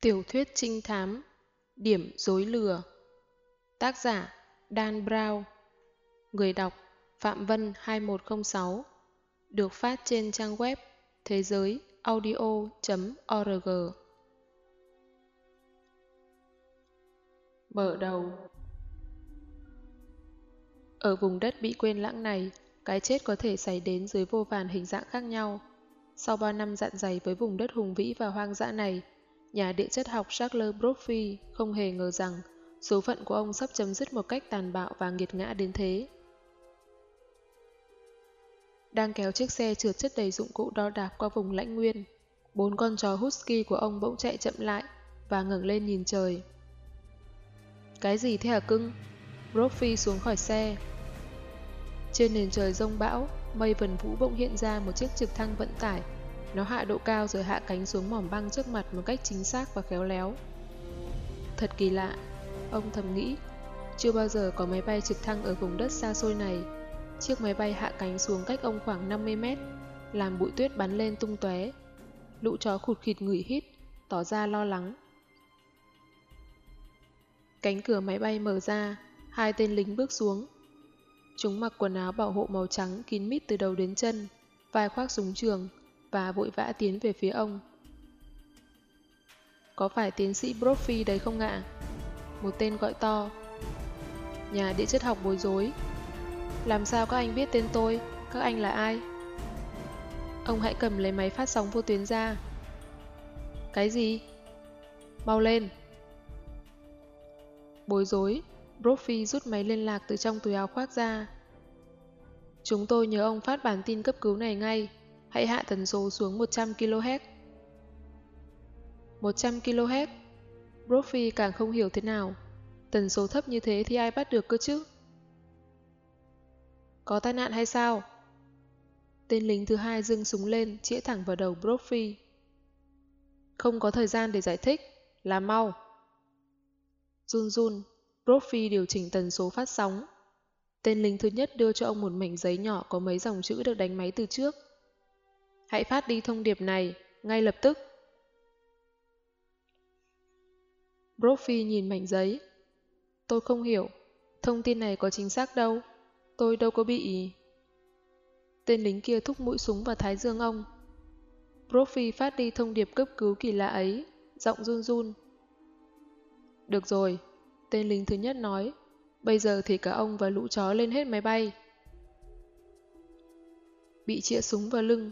Tiểu thuyết trinh thám Điểm dối lừa. Tác giả Dan Brown. Người đọc Phạm Vân 2106 Được phát trên trang web thế giới audio.org Mở đầu. Ở vùng đất bị quên lãng này, cái chết có thể xảy đến dưới vô vàn hình dạng khác nhau. Sau bao năm dặn dày với vùng đất hùng vĩ và hoang dã này, nhà địa chất học Charles Brophy không hề ngờ rằng số phận của ông sắp chấm dứt một cách tàn bạo và nghiệt ngã đến thế. Đang kéo chiếc xe trượt chất đầy dụng cụ đo đạc qua vùng lãnh nguyên, bốn con chó husky của ông bỗng chạy chậm lại và ngẩng lên nhìn trời. Cái gì thế hả cưng? Brophy xuống khỏi xe. Trên nền trời rông bão, mây vần vũ bỗng hiện ra một chiếc trực thăng vận tải nó hạ độ cao rồi hạ cánh xuống mỏm băng trước mặt một cách chính xác và khéo léo. Thật kỳ lạ, ông thầm nghĩ. Chưa bao giờ có máy bay trực thăng ở vùng đất xa xôi này. Chiếc máy bay hạ cánh xuống cách ông khoảng 50 mét, làm bụi tuyết bắn lên tung tóe. Lũ chó khụt khịt ngửi hít, tỏ ra lo lắng. Cánh cửa máy bay mở ra, hai tên lính bước xuống. Chúng mặc quần áo bảo hộ màu trắng kín mít từ đầu đến chân, vai khoác súng trường, và vội vã tiến về phía ông. Có phải tiến sĩ Brophy đấy không ạ? Một tên gọi to. Nhà địa chất học bối rối. Làm sao các anh biết tên tôi? Các anh là ai? Ông hãy cầm lấy máy phát sóng vô tuyến ra. Cái gì? Mau lên. Bối rối, Brophy rút máy liên lạc từ trong túi áo khoác ra. Chúng tôi nhớ ông phát bản tin cấp cứu này ngay hãy hạ tần số xuống 100 kHz. 100 kHz? Brophy càng không hiểu thế nào. Tần số thấp như thế thì ai bắt được cơ chứ? Có tai nạn hay sao? Tên lính thứ hai dưng súng lên, chĩa thẳng vào đầu Brophy. Không có thời gian để giải thích, làm mau. Run run, Brophy điều chỉnh tần số phát sóng. Tên lính thứ nhất đưa cho ông một mảnh giấy nhỏ có mấy dòng chữ được đánh máy từ trước. Hãy phát đi thông điệp này, ngay lập tức. Brophy nhìn mảnh giấy. Tôi không hiểu, thông tin này có chính xác đâu. Tôi đâu có bị... Tên lính kia thúc mũi súng vào thái dương ông. Brophy phát đi thông điệp cấp cứu kỳ lạ ấy, giọng run run. Được rồi, tên lính thứ nhất nói. Bây giờ thì cả ông và lũ chó lên hết máy bay. Bị chĩa súng vào lưng,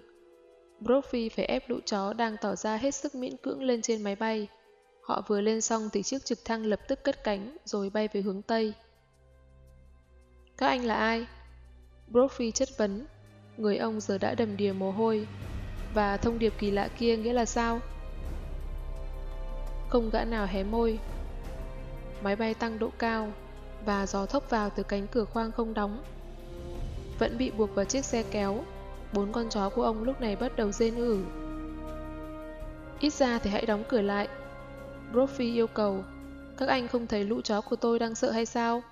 Brophy phải ép lũ chó đang tỏ ra hết sức miễn cưỡng lên trên máy bay. Họ vừa lên xong thì chiếc trực thăng lập tức cất cánh, rồi bay về hướng Tây. Các anh là ai? Brophy chất vấn. Người ông giờ đã đầm đìa mồ hôi. Và thông điệp kỳ lạ kia nghĩa là sao? Không gã nào hé môi. Máy bay tăng độ cao và gió thốc vào từ cánh cửa khoang không đóng. Vẫn bị buộc vào chiếc xe kéo Bốn con chó của ông lúc này bắt đầu rên ử. Ít ra thì hãy đóng cửa lại. Brophy yêu cầu. Các anh không thấy lũ chó của tôi đang sợ hay sao?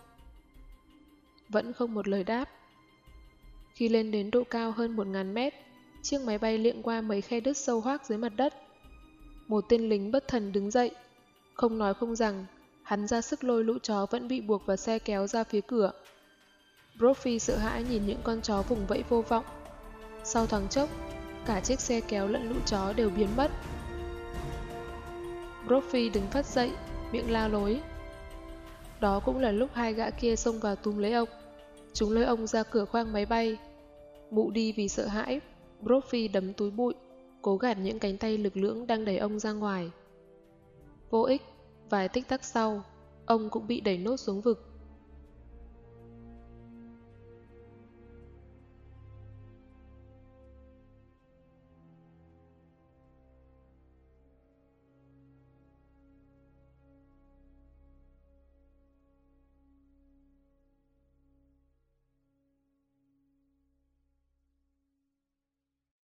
Vẫn không một lời đáp. Khi lên đến độ cao hơn 1.000 mét, chiếc máy bay liệng qua mấy khe đứt sâu hoác dưới mặt đất. Một tên lính bất thần đứng dậy, không nói không rằng, hắn ra sức lôi lũ chó vẫn bị buộc vào xe kéo ra phía cửa. Brophy sợ hãi nhìn những con chó vùng vẫy vô vọng, sau thoáng chốc, cả chiếc xe kéo lẫn lũ chó đều biến mất. Brophy đứng phát dậy, miệng la lối. Đó cũng là lúc hai gã kia xông vào túm lấy ông. Chúng lôi ông ra cửa khoang máy bay. Mụ đi vì sợ hãi, Brophy đấm túi bụi, cố gạt những cánh tay lực lưỡng đang đẩy ông ra ngoài. Vô ích, vài tích tắc sau, ông cũng bị đẩy nốt xuống vực.